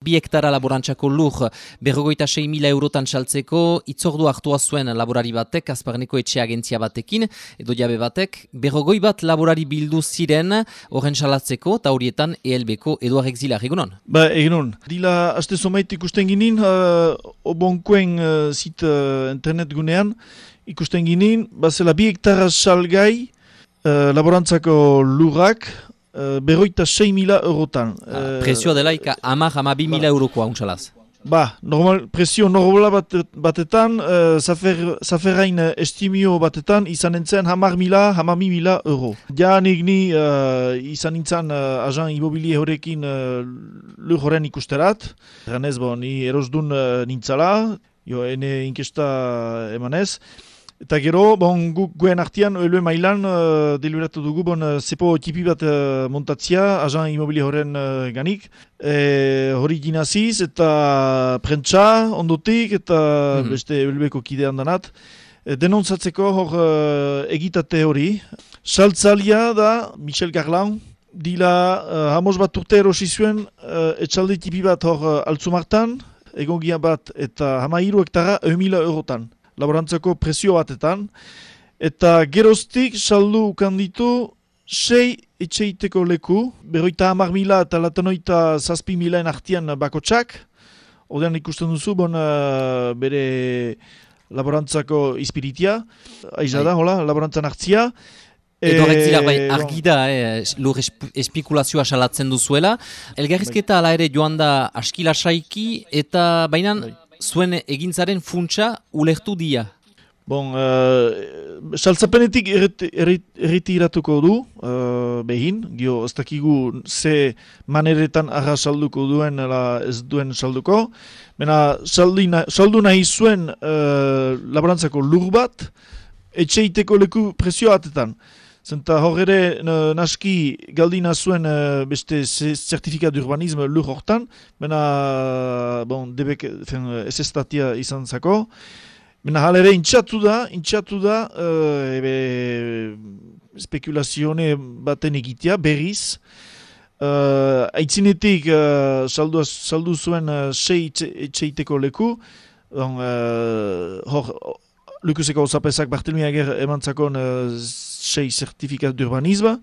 Bi hektara laborantzako lur berrogoita 6 mila eurotan saltzeko itzordu hartua zuen laborari batek, azparneko etxe agentzia batekin, edo jabe batek, berrogoi bat laborari bildu ziren horren salatzeko, eta horietan ELB-ko Eduard Exila, egunon? Ba, egunon. Dila, haste somait ikusten ginin, uh, obonkuen uh, zit uh, internet gunean, ikusten ginin, bazela bi hektara salgai uh, laborantzako lurrak, uh, berroita 6 mila eurotan. Ah, uh, presio delaik amar ama bi mila eurokoa untsalaz. Ba, normal, presio normala bat, batetan, uh, zafer, zaferrain estimio batetan, izan entzen hamar mila, hamar mi mila euro. Ja nik ni uh, izan nintzen uh, ajan imobilie horrekin uh, lur horren ikusterat. Ganez, bo, ni erosdun uh, nintzala, jo, ene inkesta emanez. Eta gero, bon, guk guen artian, elue mailan, uh, delibiratu dugu, bon, zepo tipi bat uh, montatzia, ajan imobili horren uh, ganik. E, hori ginaziz, eta prentsa ondotik, eta mm -hmm. beste elueko kidean danat. E, denontzatzeko hor uh, egitate hori. Saltzalia da, Michel Garlaun, dila uh, hamos bat urte erosi zuen, uh, etxalde tipi bat hor uh, altzumartan, egongia bat, eta hama hiru hektara, eumila eurotan laborantzako presio batetan, eta geroztik saldu ukanditu sei etxeiteko leku, berroita hamar mila eta latanoita zazpi milaen artian bakotsak, odean ikusten duzu, bon, uh, bere laborantzako ispiritia, aiza da, bai. hola, laborantzan hartzia, Edo e, bai, argi da, eh, lur espikulazioa salatzen duzuela. Elgarrizketa ala ere joan da askila saiki, eta bainan bai zuen egintzaren funtsa ulertu dia? Bon, uh, saltzapenetik erretiratuko du, uh, behin, gio, ez dakigu ze maneretan arra salduko duen, la, ez duen salduko. Bena, saldu nahi zuen uh, laborantzako lur bat, etxeiteko leku presio atetan. Zenta hor ere naski galdina zuen uh, beste zertifikat urbanismo lur hortan, bena bon, debek ez estatia izan zako. Bena hal ere intxatu da, intxatu da uh, ebe, spekulazione baten egitea berriz. Uh, aitzinetik uh, saldu, saldu zuen uh, sei etxeiteko leku, don, uh, hor, Lukuzeko zapezak Bartelmi Ager emantzakon uh, sei zertifikat d'urbanisme.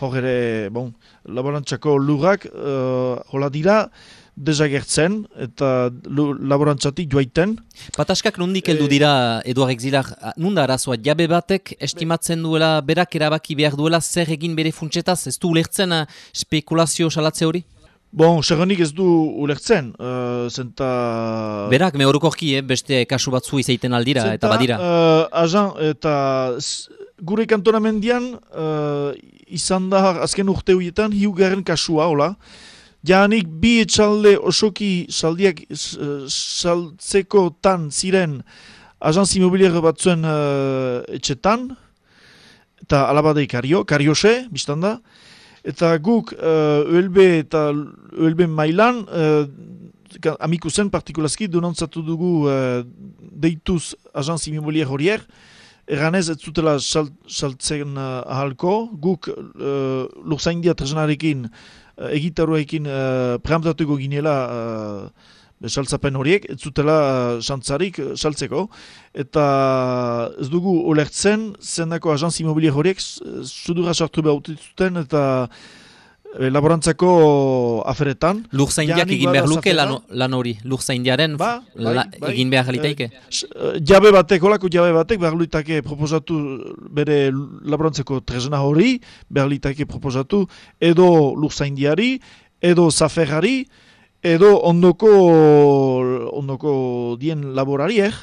Hor ere, bon, laborantzako lurrak, uh, hola dira, dezagertzen eta laborantzatik joaiten. Pataskak nondik heldu dira, Eduard Exilar, nunda arazoa, jabe batek estimatzen duela, berak erabaki behar duela, zer egin bere funtsetaz, ez du ulertzen spekulazio salatze hori? Bon, seganik ez du ulertzen, uh, zenta... Berak, me horukorki, eh, beste kasu batzu izaiten aldira, zenta, eta badira. Uh, azan, eta gure kantonamendian uh, izan da azken urte horietan hiugaren kasua, hola. Janik bi etxalde osoki saldiak saltzeko tan ziren azan zimobiliare batzuen uh, etxetan, eta alabadei kario, kariose, biztan da. Eta guk uh, ÖLB eta ÖLB mailan, uh, amiku zen partikulazki, denontzatu dugu uh, deituz agentz immobilier horier, erganez ez zutela saltzen uh, ahalko, guk uh, lurzaindia trezenarekin, uh, egitaruekin uh, preamtatuko ginela saltzapen horiek, ez zutela uh, santzarik uh, saltzeko, eta ez dugu olertzen, zendako agentz immobilier horiek, sudura sartu behar zuten, eta e, laborantzako aferetan. Lur zaindiak egin behar luke lan, lan hori, lur zaindiaren ba, bai, bai, egin behar litaike? jabe batek, holako jabe batek, behar litaike proposatu bere laborantzako trezena hori, behar litaike proposatu, edo lur zaindiari, edo zaferrari, edo ondoko ondoko dien laborariek,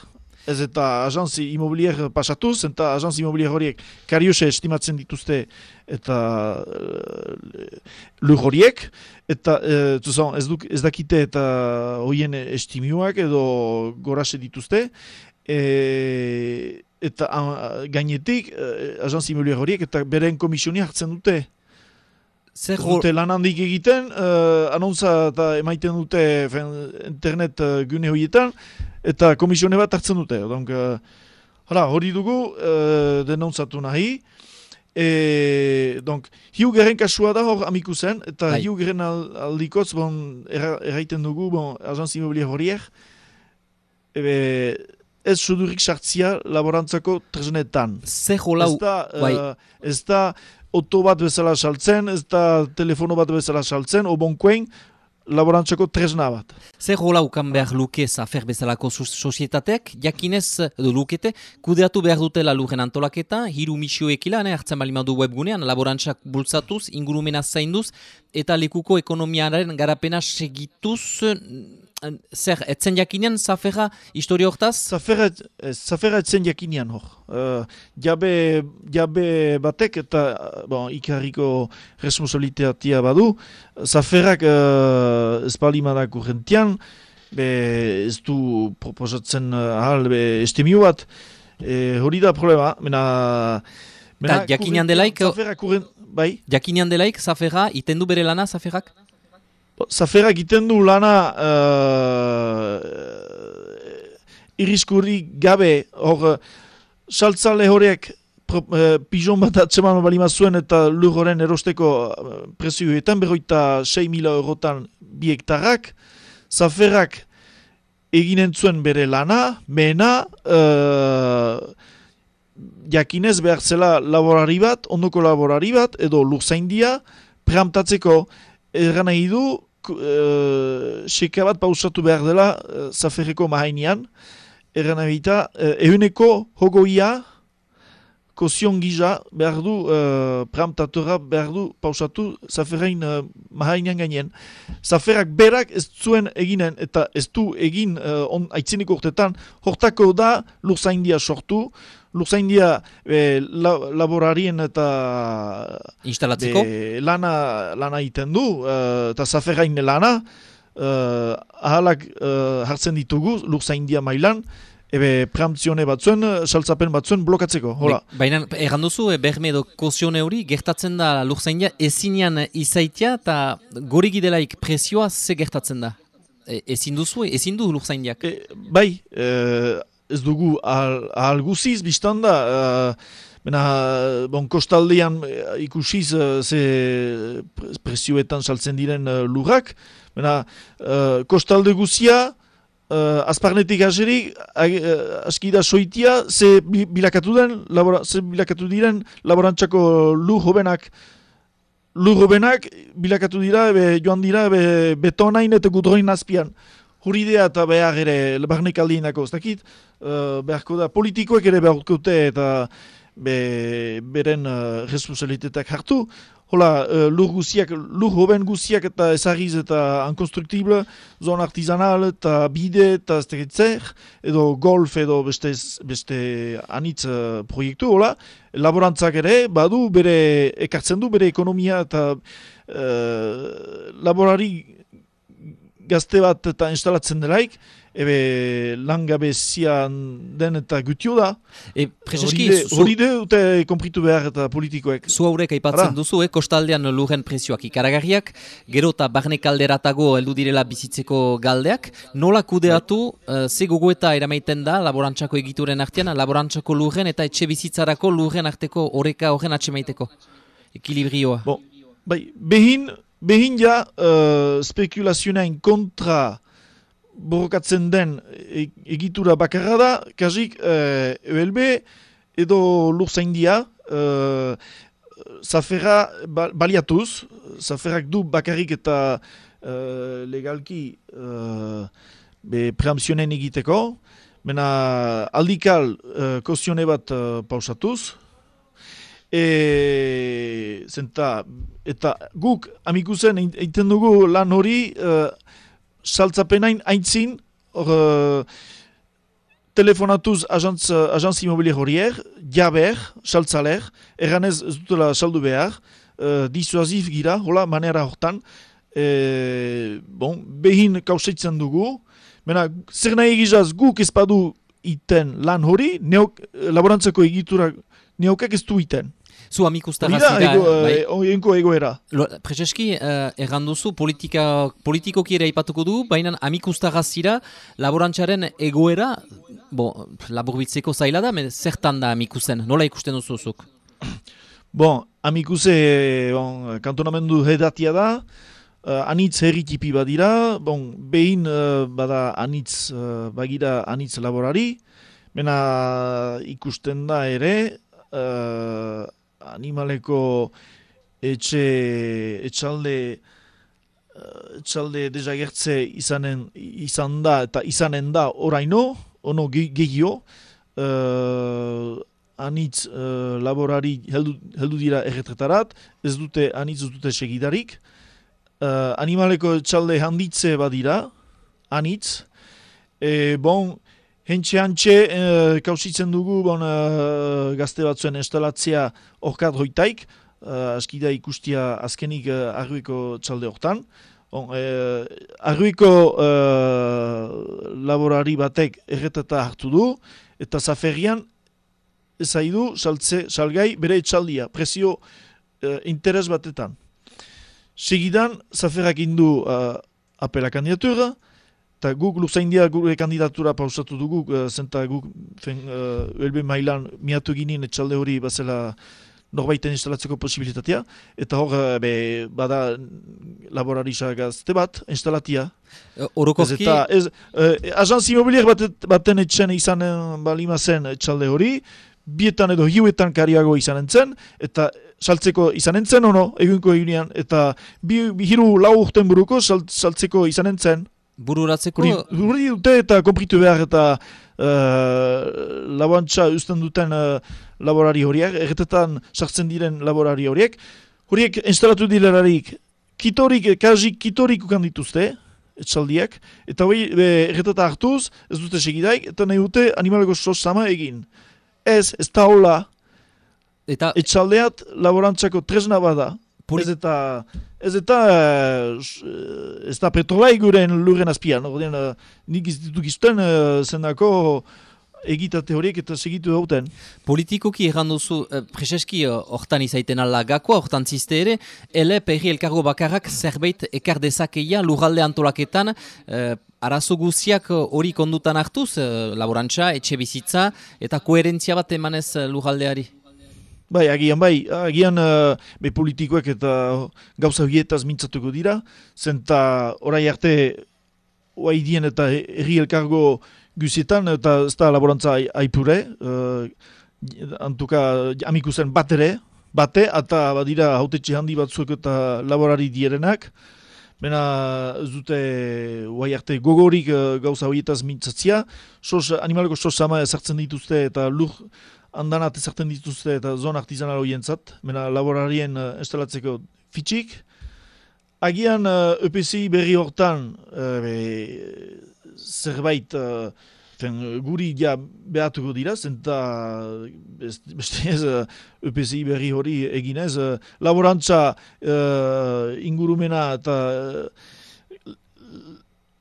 ez eta agentzi imobilier pasatuz, eta agentzi imobilier horiek kariose estimatzen dituzte eta uh, lur horiek, eta uh, tuzan, ez, duk, ez dakite eta hoien estimioak edo gorase dituzte, e, eta uh, gainetik uh, agentzi imobilier horiek eta beren komisioni hartzen dute. Zer dute lan handik egiten, uh, anontza eta emaiten dute fen, internet uh, gune horietan, eta komisione bat hartzen dute. Donc, uh, hala, hori dugu uh, denontzatu nahi, E, donc, hiu geren kasua da hor amiku zen, eta Bai. hiu geren al, aldikotz, bon, erra, erraiten dugu, bon, agentz immobilier horiek, ebe, ez sudurik sartzia laborantzako tresnetan. Zer jolau, Ez da, bai. eh, ez da oto bat bezala saltzen, ez da telefono bat bezala saltzen, obonkuen laborantzako tresna bat. zer jolau kan behar luke zafer bezalako sos- sozietateak, jakinez, edo lukete, kudeatu behar dutela lujen antolaketa, hiru misioekila, ne, hartzen balimadu webgunean, laborantzak bultzatuz, ingurumena zainduz, eta lekuko ekonomiaren garapena segituz, zer, etzen jakinen zaferra historio hortaz? Zafera, ez, zafera etzen jakinean hor. Uh, jabe, jabe batek eta uh, bon, ikarriko responsabilitatea badu, zaferrak uh, ez balimadak urgentian, be ez du proposatzen uh, ahal be estimio bat, e, hori da problema, mena... Ta jakinean delaik- Zaferrak urgen, bai, Jakinean delaik, zaferra, itendu bere lana, zaferrak? Zafera egiten du lana uh, iriskurri gabe, hor, saltzale horiek pro- eh, pijon bat atseman balima zuen eta lur horren erosteko uh, prezioetan, berroita 6 mila eurotan bi hektarrak, zaferrak eginen zuen bere lana, mena, uh, jakinez behar zela laborari bat, ondoko laborari bat, edo lurzaindia, preamtatzeko erran nahi du, eh, seka bat pausatu behar dela uh, zaferreko mahainian, erran nahi eta uh, ehuneko hogoia, kozion gisa behar du, uh, preamtatora behar du pausatu zaferrein uh, mahainian gainen. Zaferrak berak ez zuen eginen eta ez du egin uh, on, aitzineko urtetan, hortako da lurzaindia sortu, lurzaindia eh, la, laborarien eta Instalatzeko? Be, lana, lana egiten du, eh, eta zaferrain lana, uh, ahalak eh, hartzen ditugu, lurzaindia mailan, ebe preampzione batzuen, saltzapen batzuen blokatzeko, hola. Be- Baina, erran duzu, e, berme edo kozione hori, gertatzen da lurzaindia ezinean izaitia eta gorigi delaik presioa ze gertatzen da? E, ezin duzu, ezin du lurzaindiak. E, bai, eh, ez dugu ahal, ahal biztan da, eh, Bena, bon, kostaldean eh, ikusiz eh, ze pre- prezioetan saltzen diren eh, lurrak. Bena, eh, kostalde guzia, uh, azparnetik haserik, uh, aski da soitia, ze bi- bilakatu den, labora, ze bilakatu diren laborantzako lur hobenak, lur hobenak bilakatu dira, ebe, joan dira, ebe, betonain eta gudroin azpian. Huridea eta behar ere, barnek aldienako, ez dakit, uh, beharko da, politikoek ere beharko eta be, beren uh, responsabilitateak hartu. Hola, uh, lur guziak, lur hoben guziak eta ezagiz eta unkonstruktible, zon artizanal eta bide eta ez zer, edo golf edo beste, beste anitz uh, proiektu, hola, laborantzak ere, badu bere, ekartzen du bere ekonomia eta uh, laborari gazte bat eta instalatzen delaik, ebe langabezian den eta gutio da. E, Prezeski, Hori de- dute kompritu behar eta politikoek. zu haurek aipatzen Ara. duzu, eh, kostaldean lurren prezioak ikaragarriak, gero eta barne kalderatago heldu direla bizitzeko galdeak, nola kudeatu, uh, ze gogoeta eramaiten da laborantzako egituren artean, laborantzako lurren eta etxe bizitzarako lurren arteko oreka horren atxemaiteko. Ekilibrioa. Bon, bai, behin, behin ja uh, spekulazionain kontra borrokatzen den e- egitura bakarra da, kasik uh, ELB edo lurzaindia uh, zaferra ba, baliatuz, zaferrak du bakarrik eta uh, legalki uh, be preamzionen egiteko, Mena aldikal uh, kozione bat uh, pausatuz, e, zenta, eta guk amikuzen egiten dugu lan hori uh, saltzapenain aintzin hor uh, telefonatuz agantz, agantz immobilier horier, jaber, saltzaler, erganez ez dutela saldu behar, uh, disuazif gira, hola, manera hortan, e, bon, behin kausaitzen dugu, Mena, zer nahi egizaz guk ezpadu iten lan hori, neok, laborantzako egitura neokak ez du iten. Zu amikustara ego, bai. eh, oienko egoera. Prezeski, uh, erran duzu, politika, politikoki ere aipatuko du, baina amikustara zira, laborantzaren egoera, bo, laburbitzeko zaila da, me, zertan da amikusten, nola ikusten duzuzuk? Bon, amikuse bon, kantonamendu hedatia da, uh, anitz herritipi badira, bon, behin uh, bada anitz, uh, bagira anitz laborari, mena ikusten da ere, uh, animaleko etxe, etxalde, etxalde dezagertze izanen, izan da eta izanen da oraino, ono gehio, uh, anitz uh, laborari heldu, heldu dira erretretarat, ez dute anitz ez dute segidarik. Uh, animaleko txalde handitze badira, anitz. E, bon, hentxe hantxe uh, kausitzen dugu bon, uh, gazte batzuen instalatzea orkat hoitaik, uh, askida ikustia azkenik uh, arruiko txalde hortan. Bon, eh, arruiko laborari batek erreteta hartu du, eta zaferian ezaidu saltze, salgai bere etxaldia, presio uh, interes batetan. Segidan, zaferrak indu uh, apela kandidatura, eta guk luzaindia gure kandidatura pausatu dugu, uh, zenta guk fen, uh, mailan miatu ginen etxalde hori bazela norbaiten instalatzeko posibilitatea, eta hor, be, bada laborarisa gazte bat, instalatia. Orokozki? Ez eta, ez, uh, agentz imobiliak baten etxen izan balima zen etxalde hori, bietan edo hiuetan kariago izan entzen, eta saltzeko izan entzen ono, egunko egunean, eta bi, bi hiru lau urten buruko saltzeko izan entzen. Bururatzeko? Huri dute eta kompritu behar eta uh, laboantza usten duten uh, laborari horiek, erretetan sartzen diren laborari horiek, horiek instalatu dilerarik, kitorik, kazik kitorik ukan dituzte, etxaldiak, eta hori erreteta hartuz, ez dute segidaik, eta nahi dute animaleko sos sama egin ez, ez da hola, eta etxaldeat laborantzako tresna bada. Ez eta, ez eta, uh, ez da petrolai guren lurren azpian. Ordean, uh, nik ez ditu gizten uh, zendako egitate horiek eta segitu dauten. Politikoki erran duzu, uh, preseski hortan uh, izaiten ala gakoa, hortan ziste ere, ele perri elkargo bakarrak zerbait ekar dezakeia lurralde antolaketan, uh, arazo guziak eh, hori kondutan hartuz, uh, laborantza, etxe bizitza, eta koherentzia bat emanez lujaldeari? Bai, agian bai, agian uh, be politikoek eta gauza hietaz mintzatuko dira, zenta orai arte oai dien eta erri elkargo guzietan, eta ez da laborantza aipure, uh, antuka amikusen bat ere, bate, eta badira hautetxe handi batzuk eta laborari dierenak, Bena ez dute guai arte gogorik uh, gauza horietaz mintzatzia. Sos, animaleko sos sama ezartzen dituzte eta lur andanat ezartzen dituzte eta zon artizanal horientzat. Bena laborarien uh, estelatzeko fitxik. Agian uh, EPCI berri hortan uh, zerbait fen, guri ja behatuko dira, zenta beste ez EPCI eh, berri hori eginez, uh, laborantza uh, ingurumena eta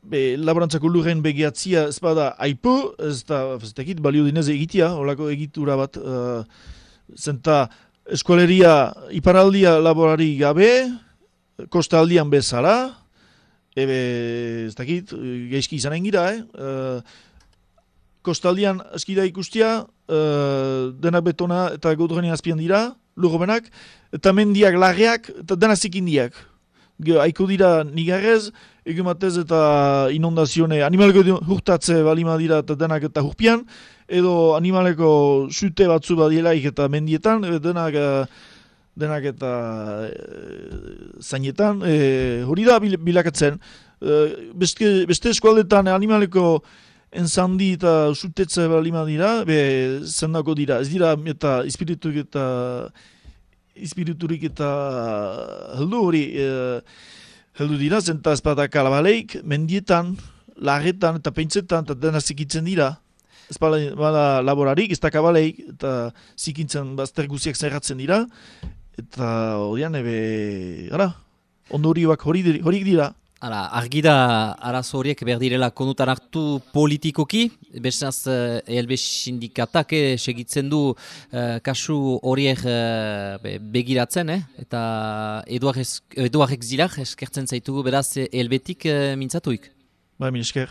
be, laborantzako lurren begiatzia ez bada aipu, ez da ez balio dinez egitea, holako egitura bat, uh, zenta eskoleria iparaldia laborari gabe, kostaldian bezala, ebe ez dakit, geizki izanen gira, eh? kostaldian eskida ikustia, uh, dena betona eta gaudurren azpian dira, lugobenak, eta mendiak lageak eta dena zikindiak. Haiko dira nigarrez, egumatez eta inondazione, animaleko hurtatze balima dira eta denak eta hurpian, edo animaleko sute batzu badielaik eta mendietan, denak, denak eta zainetan, hori da bilakatzen. beste, beste eskualdetan animaleko enzandi eta sutetza balima dira, be, zendako dira, ez dira, eta espiriturik eta espiriturik eta heldu hori e, heldu dira, zenta ezpada kalabaleik, mendietan, lagetan eta pentsetan, eta dena zikitzen dira. Ez bada laborarik, ez da kabaleik, eta zikintzen bazter guziak zerratzen dira, eta horian, ebe, gara, ondorioak horik dira. Hala, argi da arazo horiek behar direla konutan hartu politikoki, bestaz ELB sindikatak eh, segitzen du eh, kasu horiek eh, begiratzen, eh? eta eduarek zilak eskertzen zaitugu beraz ELB-tik eh, mintzatuik. Ba, min esker.